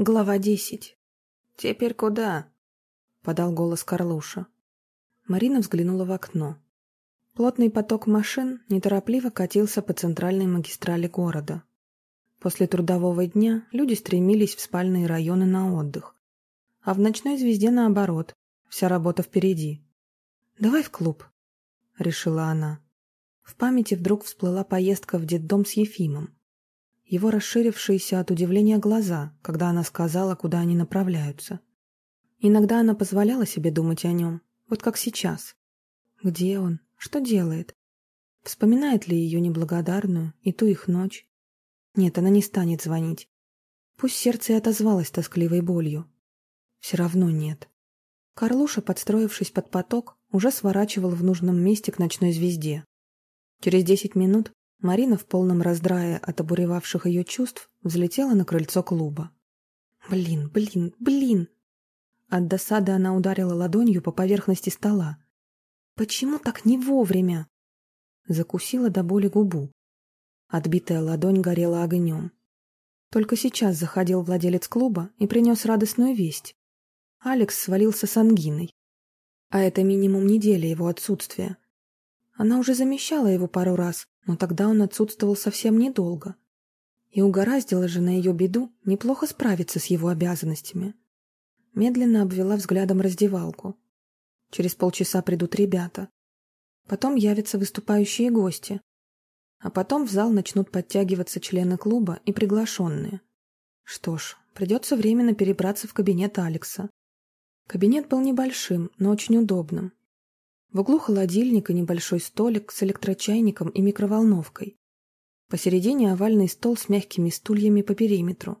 Глава десять. «Теперь куда?» — подал голос Карлуша. Марина взглянула в окно. Плотный поток машин неторопливо катился по центральной магистрали города. После трудового дня люди стремились в спальные районы на отдых. А в ночной звезде наоборот, вся работа впереди. «Давай в клуб», — решила она. В памяти вдруг всплыла поездка в детдом с Ефимом его расширившиеся от удивления глаза, когда она сказала, куда они направляются. Иногда она позволяла себе думать о нем, вот как сейчас. Где он? Что делает? Вспоминает ли ее неблагодарную и ту их ночь? Нет, она не станет звонить. Пусть сердце и отозвалось тоскливой болью. Все равно нет. Карлуша, подстроившись под поток, уже сворачивал в нужном месте к ночной звезде. Через десять минут Марина в полном раздрае от обуревавших ее чувств взлетела на крыльцо клуба. «Блин, блин, блин!» От досады она ударила ладонью по поверхности стола. «Почему так не вовремя?» Закусила до боли губу. Отбитая ладонь горела огнем. Только сейчас заходил владелец клуба и принес радостную весть. Алекс свалился с ангиной. А это минимум недели его отсутствия. Она уже замещала его пару раз, но тогда он отсутствовал совсем недолго. И угораздило же на ее беду неплохо справиться с его обязанностями. Медленно обвела взглядом раздевалку. Через полчаса придут ребята. Потом явятся выступающие гости. А потом в зал начнут подтягиваться члены клуба и приглашенные. Что ж, придется временно перебраться в кабинет Алекса. Кабинет был небольшим, но очень удобным. В углу холодильник и небольшой столик с электрочайником и микроволновкой. Посередине овальный стол с мягкими стульями по периметру.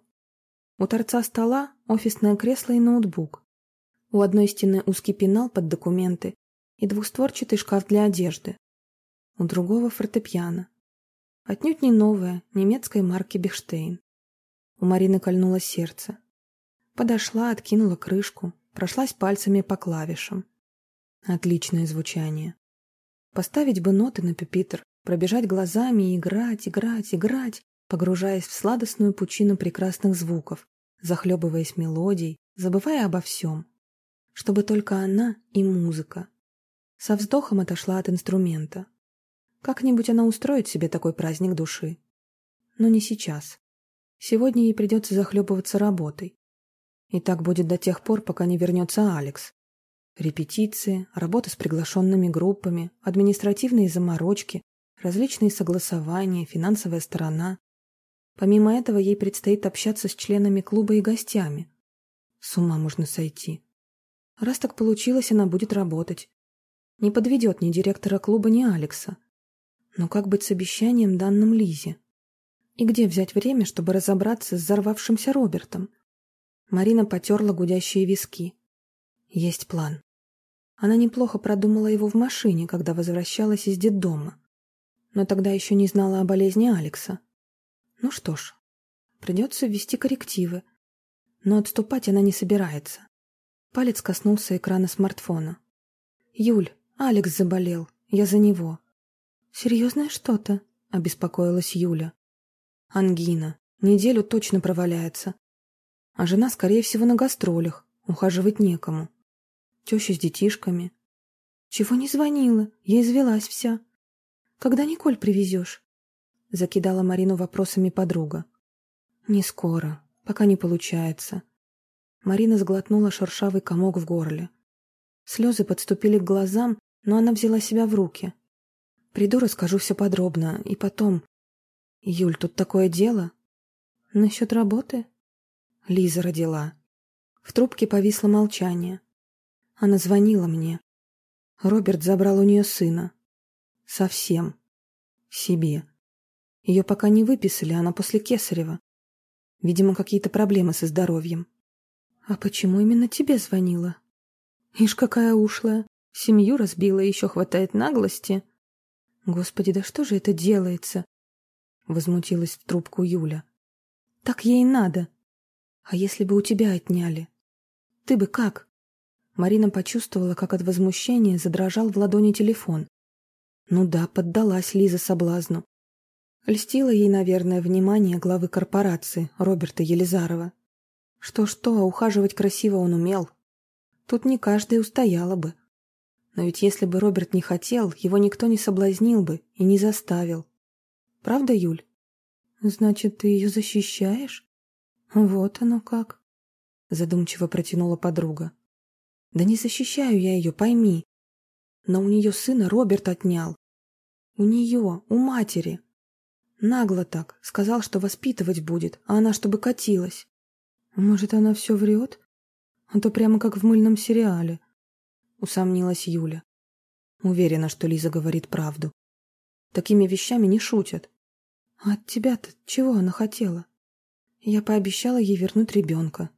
У торца стола офисное кресло и ноутбук. У одной стены узкий пенал под документы и двухстворчатый шкаф для одежды. У другого фортепиано. Отнюдь не новое, немецкой марки Бехштейн. У Марины кольнуло сердце. Подошла, откинула крышку, прошлась пальцами по клавишам. Отличное звучание. Поставить бы ноты на пюпитр, пробежать глазами и играть, играть, играть, погружаясь в сладостную пучину прекрасных звуков, захлебываясь мелодией, забывая обо всем. Чтобы только она и музыка. Со вздохом отошла от инструмента. Как-нибудь она устроит себе такой праздник души. Но не сейчас. Сегодня ей придется захлебываться работой. И так будет до тех пор, пока не вернется Алекс. Репетиции, работа с приглашенными группами, административные заморочки, различные согласования, финансовая сторона. Помимо этого, ей предстоит общаться с членами клуба и гостями. С ума можно сойти. Раз так получилось, она будет работать. Не подведет ни директора клуба, ни Алекса. Но как быть с обещанием данным Лизе? И где взять время, чтобы разобраться с взорвавшимся Робертом? Марина потерла гудящие виски. Есть план. Она неплохо продумала его в машине, когда возвращалась из детдома. Но тогда еще не знала о болезни Алекса. Ну что ж, придется ввести коррективы. Но отступать она не собирается. Палец коснулся экрана смартфона. «Юль, Алекс заболел. Я за него». «Серьезное что-то?» — обеспокоилась Юля. «Ангина. Неделю точно проваляется. А жена, скорее всего, на гастролях. Ухаживать некому. Теща с детишками. Чего не звонила? Я извелась вся. Когда Николь привезешь? Закидала Марину вопросами подруга. Не скоро, пока не получается. Марина сглотнула шершавый комок в горле. Слезы подступили к глазам, но она взяла себя в руки. Приду, расскажу все подробно, и потом... Юль, тут такое дело. Насчет работы? Лиза родила. В трубке повисло молчание. Она звонила мне. Роберт забрал у нее сына. Совсем. Себе. Ее пока не выписали, она после Кесарева. Видимо, какие-то проблемы со здоровьем. А почему именно тебе звонила? Ишь, какая ушлая. Семью разбила, еще хватает наглости. Господи, да что же это делается? Возмутилась в трубку Юля. Так ей надо. А если бы у тебя отняли? Ты бы как? Марина почувствовала, как от возмущения задрожал в ладони телефон. Ну да, поддалась Лиза соблазну. Льстило ей, наверное, внимание главы корпорации Роберта Елизарова. Что-что, а ухаживать красиво он умел. Тут не каждый устояла бы. Но ведь если бы Роберт не хотел, его никто не соблазнил бы и не заставил. Правда, Юль? Значит, ты ее защищаешь? Вот оно как. Задумчиво протянула подруга. Да не защищаю я ее, пойми. Но у нее сына Роберт отнял. У нее, у матери. Нагло так. Сказал, что воспитывать будет, а она чтобы катилась. Может, она все врет? А то прямо как в мыльном сериале. Усомнилась Юля. Уверена, что Лиза говорит правду. Такими вещами не шутят. А от тебя-то чего она хотела? Я пообещала ей вернуть ребенка.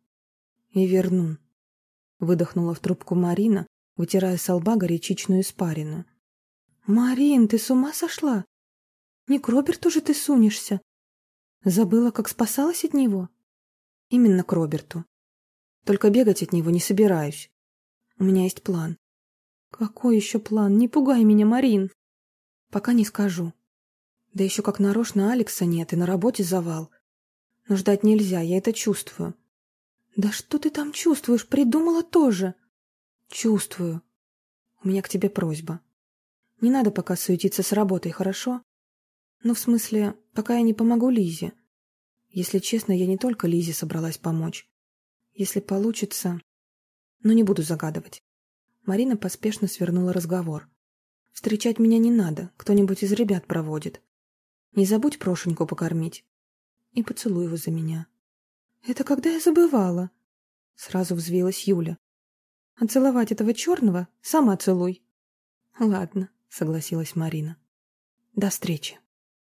И верну. Выдохнула в трубку Марина, вытирая с лба горячичную испарину. «Марин, ты с ума сошла? Не к Роберту же ты сунешься. Забыла, как спасалась от него? Именно к Роберту. Только бегать от него не собираюсь. У меня есть план. Какой еще план? Не пугай меня, Марин. Пока не скажу. Да еще как нарочно Алекса нет, и на работе завал. Но ждать нельзя, я это чувствую. Да что ты там чувствуешь? Придумала тоже. Чувствую. У меня к тебе просьба. Не надо пока суетиться с работой, хорошо? Ну, в смысле, пока я не помогу Лизе. Если честно, я не только Лизе собралась помочь. Если получится... Но не буду загадывать. Марина поспешно свернула разговор. Встречать меня не надо, кто-нибудь из ребят проводит. Не забудь Прошеньку покормить. И поцелуй его за меня. Это когда я забывала? Сразу взвилась Юля. А целовать этого черного сама целуй. Ладно, согласилась Марина. До встречи.